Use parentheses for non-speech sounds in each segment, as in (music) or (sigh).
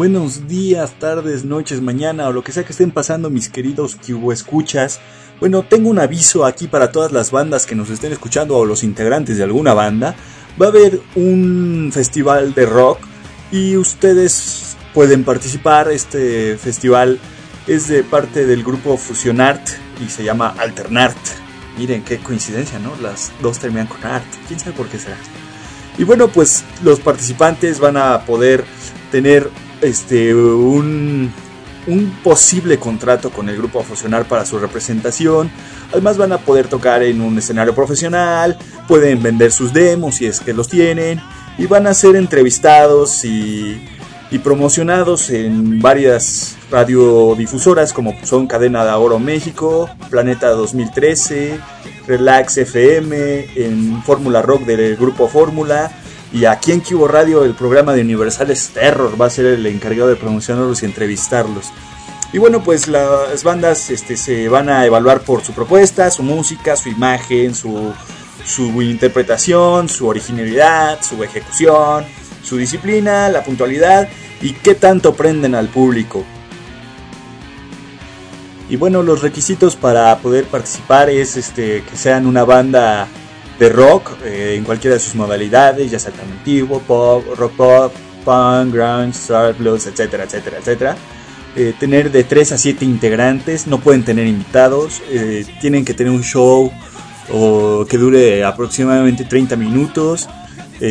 Buenos días, tardes, noches, mañana o lo que sea que estén pasando mis queridos Cubo escuchas. Bueno, tengo un aviso aquí para todas las bandas que nos estén escuchando o los integrantes de alguna banda. Va a haber un festival de rock y ustedes pueden participar. Este festival es de parte del grupo Fusionart y se llama Alternart. Miren qué coincidencia, ¿no? Las dos terminan con art. ¿Quién sabe por qué será? Y bueno, pues los participantes van a poder tener este, un, un posible contrato con el grupo a fusionar para su representación. Además van a poder tocar en un escenario profesional, pueden vender sus demos si es que los tienen y van a ser entrevistados y, y promocionados en varias radiodifusoras como son Cadena de Oro México, Planeta 2013, Relax FM, en Fórmula Rock del grupo Fórmula y aquí en Cubo Radio el programa de Universales Terror va a ser el encargado de promocionarlos y entrevistarlos. Y bueno, pues las bandas este, se van a evaluar por su propuesta, su música, su imagen, su, su interpretación, su originalidad, su ejecución, su disciplina, la puntualidad y qué tanto prenden al público. Y bueno, los requisitos para poder participar es este, que sean una banda de rock eh, en cualquiera de sus modalidades, ya sea antiguo, pop, rock pop, punk, grunge, star blues, etcétera, etcétera, etcétera. Eh, tener de 3 a 7 integrantes, no pueden tener invitados, eh, tienen que tener un show o que dure aproximadamente 30 minutos,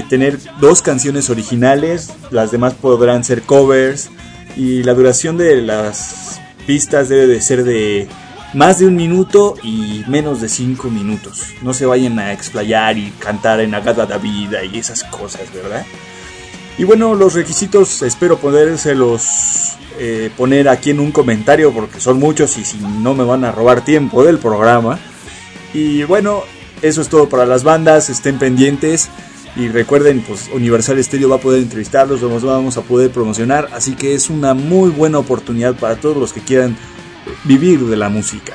tener dos canciones originales, las demás podrán ser covers y la duración de las pistas debe de ser de más de un minuto y menos de cinco minutos. No se vayan a explayar y cantar en Agada vida y esas cosas, ¿verdad? Y bueno, los requisitos espero podérselos eh, poner aquí en un comentario porque son muchos y si no me van a robar tiempo del programa. Y bueno, eso es todo para las bandas, estén pendientes. Y recuerden, pues Universal Stereo va a poder entrevistarlos, los vamos a poder promocionar. Así que es una muy buena oportunidad para todos los que quieran vivir de la música.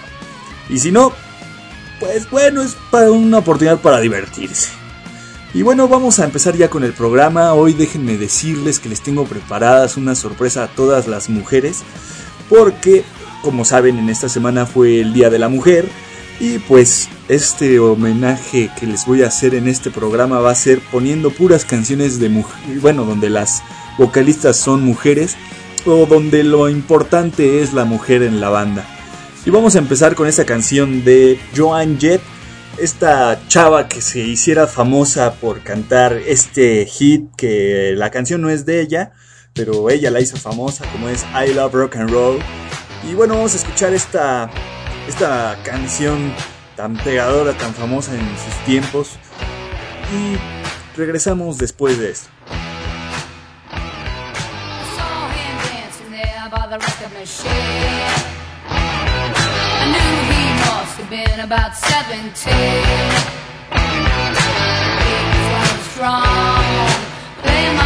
Y si no, pues bueno, es para una oportunidad para divertirse. Y bueno, vamos a empezar ya con el programa. Hoy déjenme decirles que les tengo preparadas una sorpresa a todas las mujeres. Porque, como saben, en esta semana fue el Día de la Mujer. Y pues este homenaje que les voy a hacer en este programa va a ser poniendo puras canciones de mujer. Bueno, donde las vocalistas son mujeres o donde lo importante es la mujer en la banda. Y vamos a empezar con esta canción de Joan Jett, esta chava que se hiciera famosa por cantar este hit que la canción no es de ella, pero ella la hizo famosa como es I Love Rock and Roll. Y bueno, vamos a escuchar esta, esta canción tan pegadora, tan famosa en sus tiempos. Y regresamos después de esto. The record machine. I knew he must have been about 17. He was strong, playing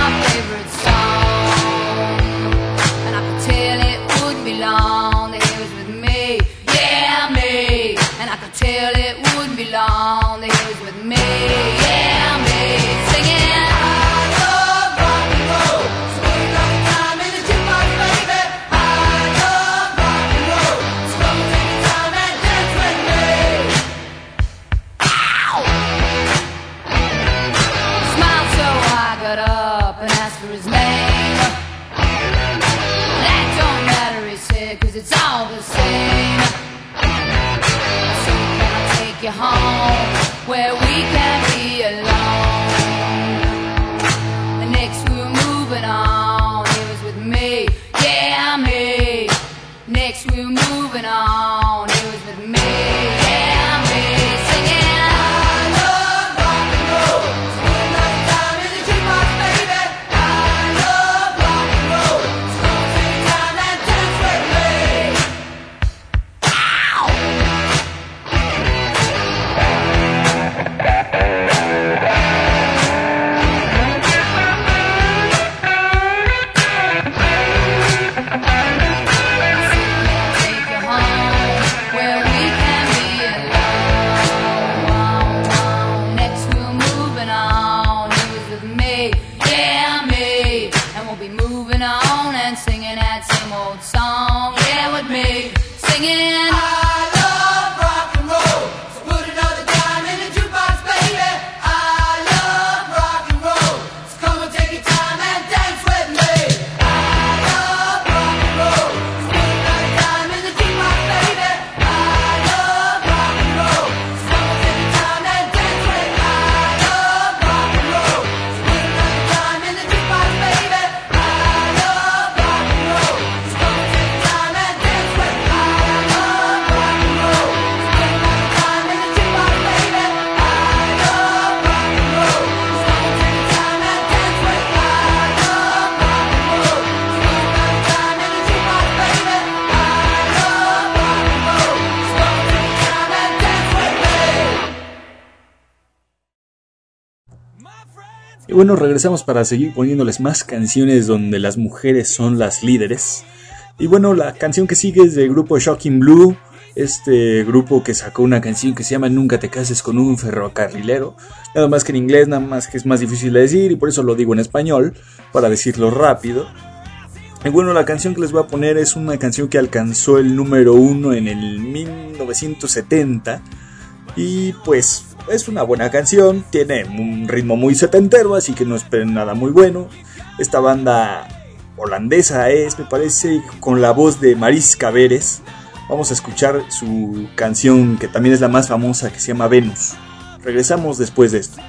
bueno, regresamos para seguir poniéndoles más canciones donde las mujeres son las líderes. Y bueno, la canción que sigue es del grupo Shocking Blue, este grupo que sacó una canción que se llama Nunca te cases con un ferrocarrilero. Nada más que en inglés, nada más que es más difícil de decir y por eso lo digo en español, para decirlo rápido. Y bueno, la canción que les voy a poner es una canción que alcanzó el número uno en el 1970. Y pues es una buena canción, tiene un ritmo muy setentero, así que no esperen nada muy bueno. Esta banda holandesa es, me parece, con la voz de Maris Caberes. Vamos a escuchar su canción que también es la más famosa, que se llama Venus. Regresamos después de esto.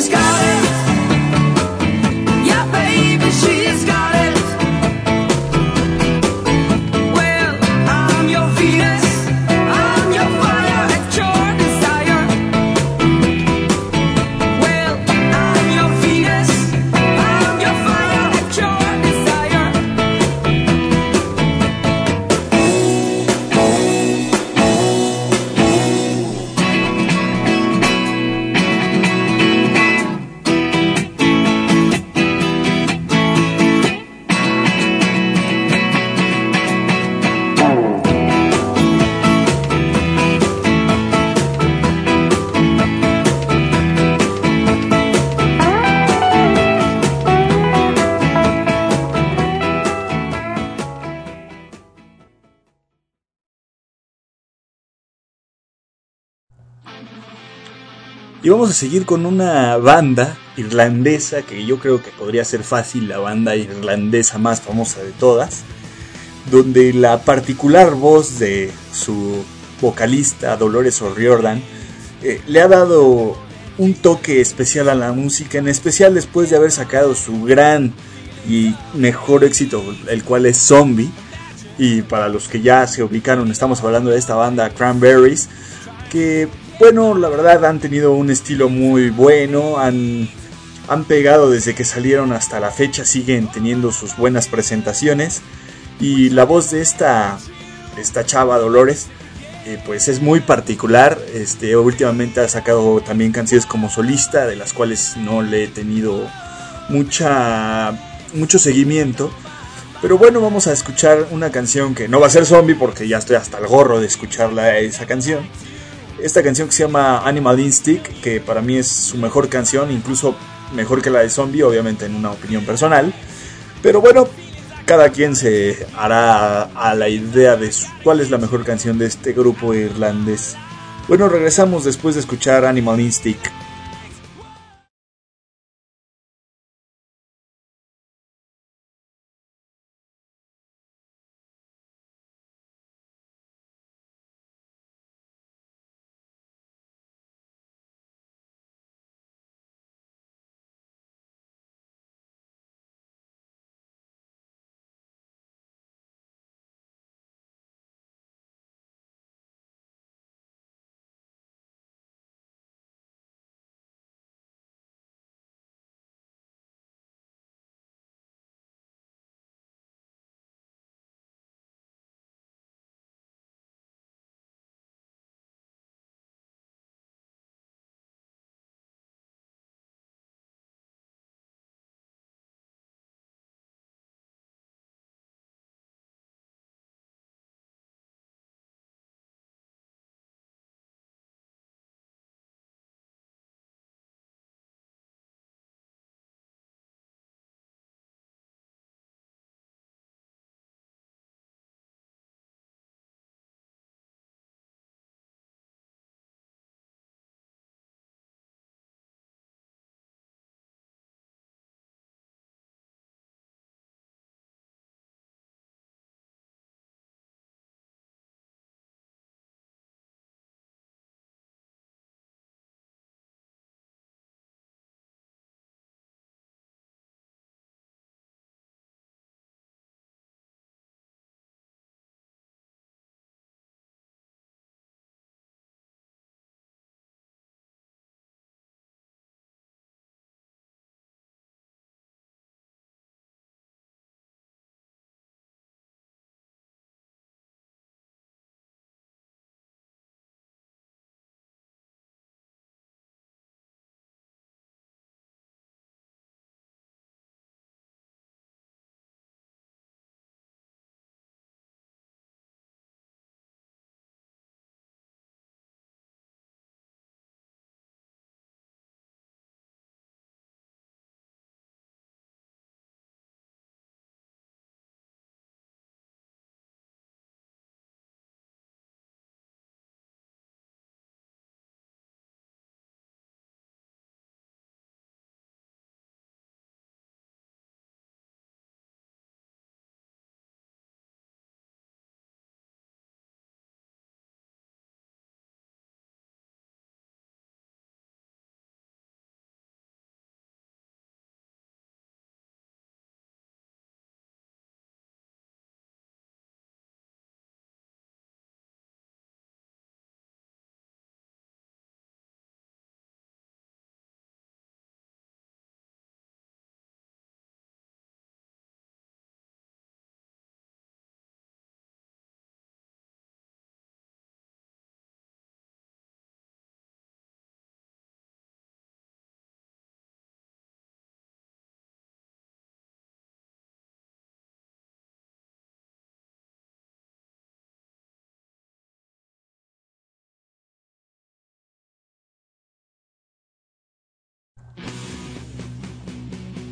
He's got it. Vamos a seguir con una banda irlandesa que yo creo que podría ser fácil la banda irlandesa más famosa de todas, donde la particular voz de su vocalista Dolores O'Riordan eh, le ha dado un toque especial a la música, en especial después de haber sacado su gran y mejor éxito, el cual es Zombie. Y para los que ya se ubicaron, estamos hablando de esta banda Cranberries, que bueno, la verdad han tenido un estilo muy bueno, han, han pegado desde que salieron hasta la fecha, siguen teniendo sus buenas presentaciones. Y la voz de esta, esta chava Dolores eh, pues es muy particular, este, últimamente ha sacado también canciones como solista, de las cuales no le he tenido mucha, mucho seguimiento. Pero bueno, vamos a escuchar una canción que no va a ser zombie porque ya estoy hasta el gorro de escucharla esa canción esta canción que se llama Animal Instinct, que para mí es su mejor canción, incluso mejor que la de Zombie, obviamente en una opinión personal. Pero bueno, cada quien se hará a la idea de cuál es la mejor canción de este grupo irlandés. Bueno, regresamos después de escuchar Animal Instinct.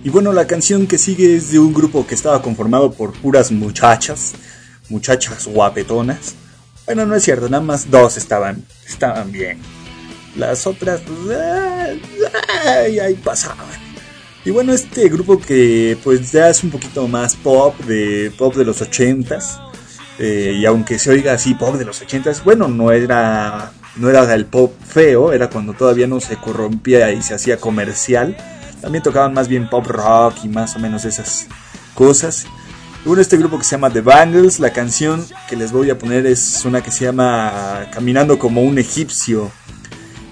Y bueno, la canción que sigue es de un grupo que estaba conformado por puras muchachas, muchachas guapetonas. Bueno, no es cierto, nada más dos estaban, estaban bien. Las otras, pues, ahí pasaban. Y bueno, este grupo que pues ya es un poquito más pop, de pop de los ochentas. Eh, y aunque se oiga así pop de los ochentas, bueno, no era, no era el pop feo, era cuando todavía no se corrompía y se hacía comercial también tocaban más bien pop rock y más o menos esas cosas. bueno, este grupo que se llama The Bangles, la canción que les voy a poner es una que se llama Caminando como un egipcio.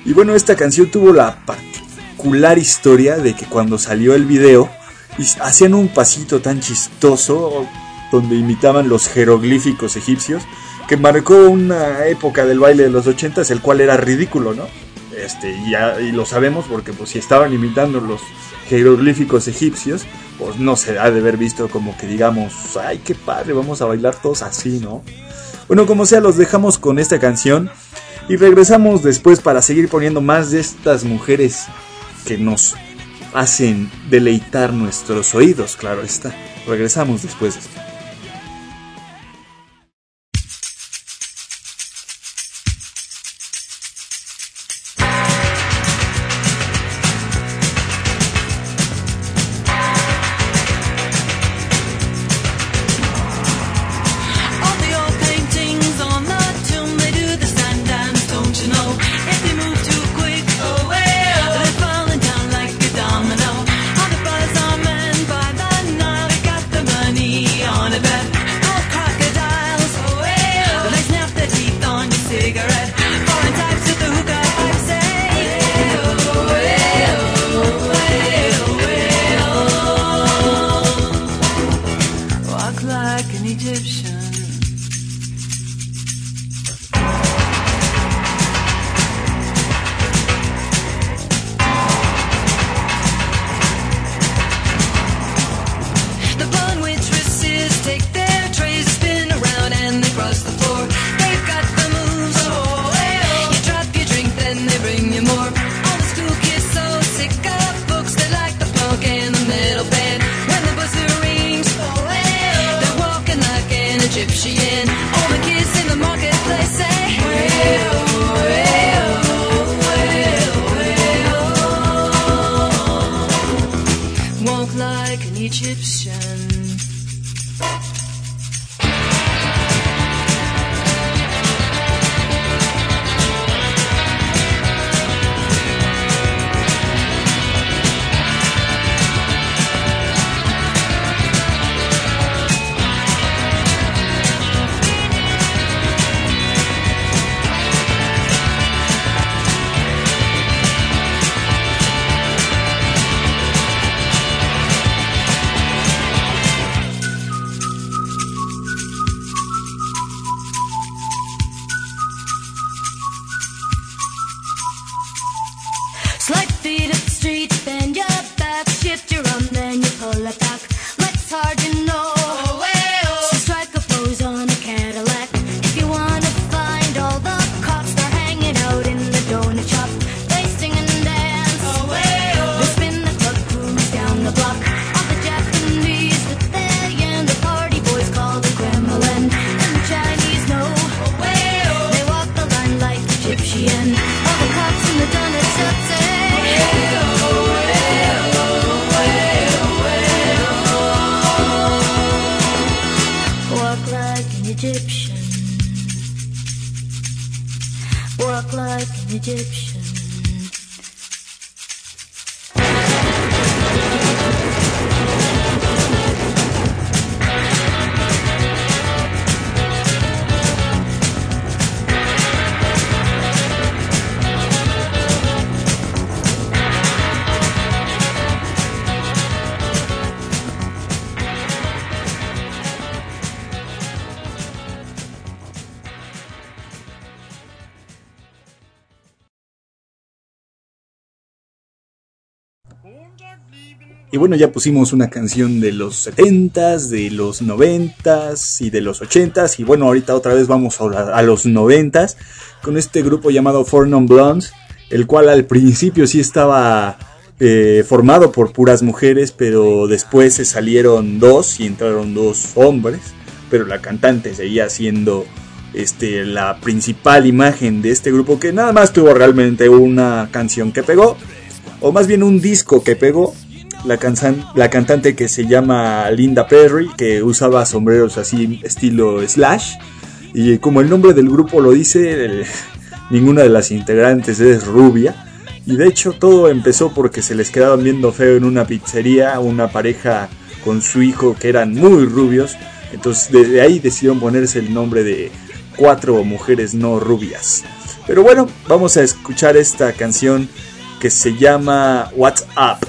Y bueno, esta canción tuvo la particular historia de que cuando salió el video, hacían un pasito tan chistoso donde imitaban los jeroglíficos egipcios, que marcó una época del baile de los ochentas, el cual era ridículo, ¿no? Este, y, ya, y lo sabemos porque pues si estaban imitando los jeroglíficos egipcios, pues no se ha de haber visto como que digamos, ay, qué padre, vamos a bailar todos así, ¿no? Bueno, como sea, los dejamos con esta canción y regresamos después para seguir poniendo más de estas mujeres que nos hacen deleitar nuestros oídos, claro está. Regresamos después de esto. Y bueno, ya pusimos una canción de los 70s, de los 90s y de los 80s. Y bueno, ahorita otra vez vamos a, los 90s con este grupo llamado Four Non Blondes, el cual al principio sí estaba eh, formado por puras mujeres, pero después se salieron dos y entraron dos hombres. Pero la cantante seguía siendo este, la principal imagen de este grupo que nada más tuvo realmente una canción que pegó, o más bien un disco que pegó la, la cantante que se llama Linda Perry, que usaba sombreros así estilo slash. Y como el nombre del grupo lo dice, (laughs) ninguna de las integrantes es rubia. Y de hecho todo empezó porque se les quedaban viendo feo en una pizzería una pareja con su hijo que eran muy rubios. Entonces desde ahí decidieron ponerse el nombre de cuatro mujeres no rubias. Pero bueno, vamos a escuchar esta canción que se llama What's Up.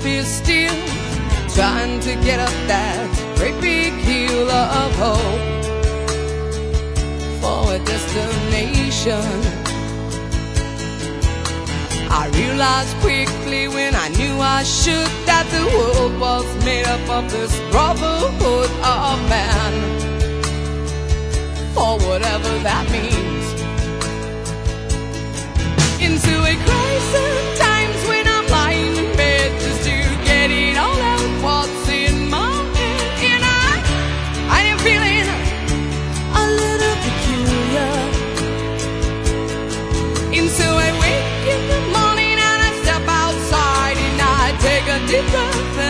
Feels still, trying to get up that great big hill of hope for a destination. I realized quickly when I knew I should that the world was made up of this brotherhood of man. For whatever that means. Into a crisis the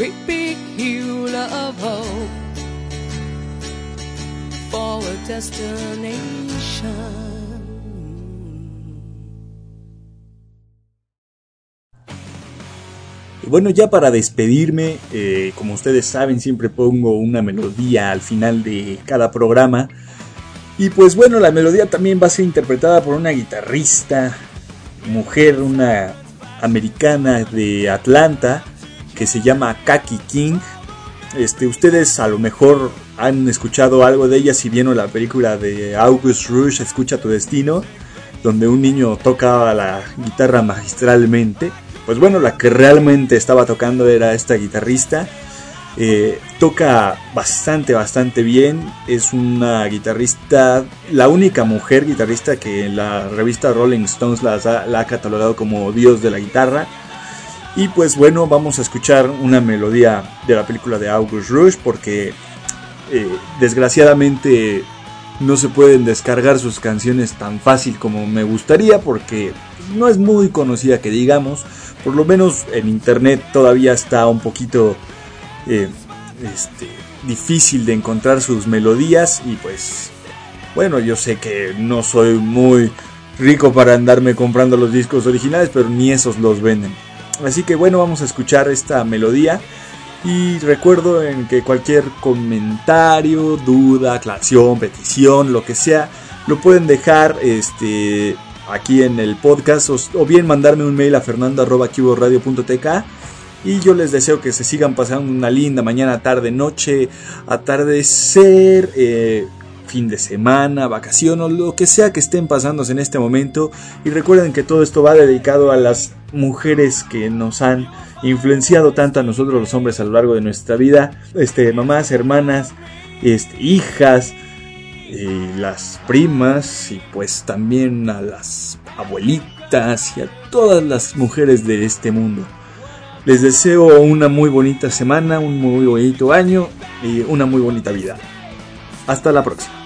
great hill of hope for a destination. Bueno, ya para despedirme, eh, como ustedes saben, siempre pongo una melodía al final de cada programa. Y pues bueno, la melodía también va a ser interpretada por una guitarrista, mujer, una americana de Atlanta, que se llama Kaki King. Este, ustedes a lo mejor han escuchado algo de ella si vieron la película de August Rush, Escucha tu destino, donde un niño toca la guitarra magistralmente. Pues bueno, la que realmente estaba tocando era esta guitarrista. Eh, toca bastante, bastante bien. Es una guitarrista, la única mujer guitarrista que la revista Rolling Stones la ha catalogado como dios de la guitarra. Y pues bueno, vamos a escuchar una melodía de la película de August Rush porque eh, desgraciadamente no se pueden descargar sus canciones tan fácil como me gustaría porque no es muy conocida que digamos. Por lo menos en internet todavía está un poquito eh, este, difícil de encontrar sus melodías y pues bueno, yo sé que no soy muy rico para andarme comprando los discos originales, pero ni esos los venden. Así que bueno, vamos a escuchar esta melodía. Y recuerdo en que cualquier comentario, duda, aclaración, petición, lo que sea, lo pueden dejar este, aquí en el podcast o, bien mandarme un mail a fernando.cuboradio.tk y yo les deseo que se sigan pasando una linda mañana, tarde, noche, atardecer, eh, fin de semana, vacación o lo que sea que estén pasándose en este momento. Y recuerden que todo esto va dedicado a las mujeres que nos han influenciado tanto a nosotros los hombres a lo largo de nuestra vida. Este, mamás, hermanas, este, hijas, y las primas y pues también a las abuelitas y a todas las mujeres de este mundo. Les deseo una muy bonita semana, un muy bonito año y una muy bonita vida. Hasta la próxima.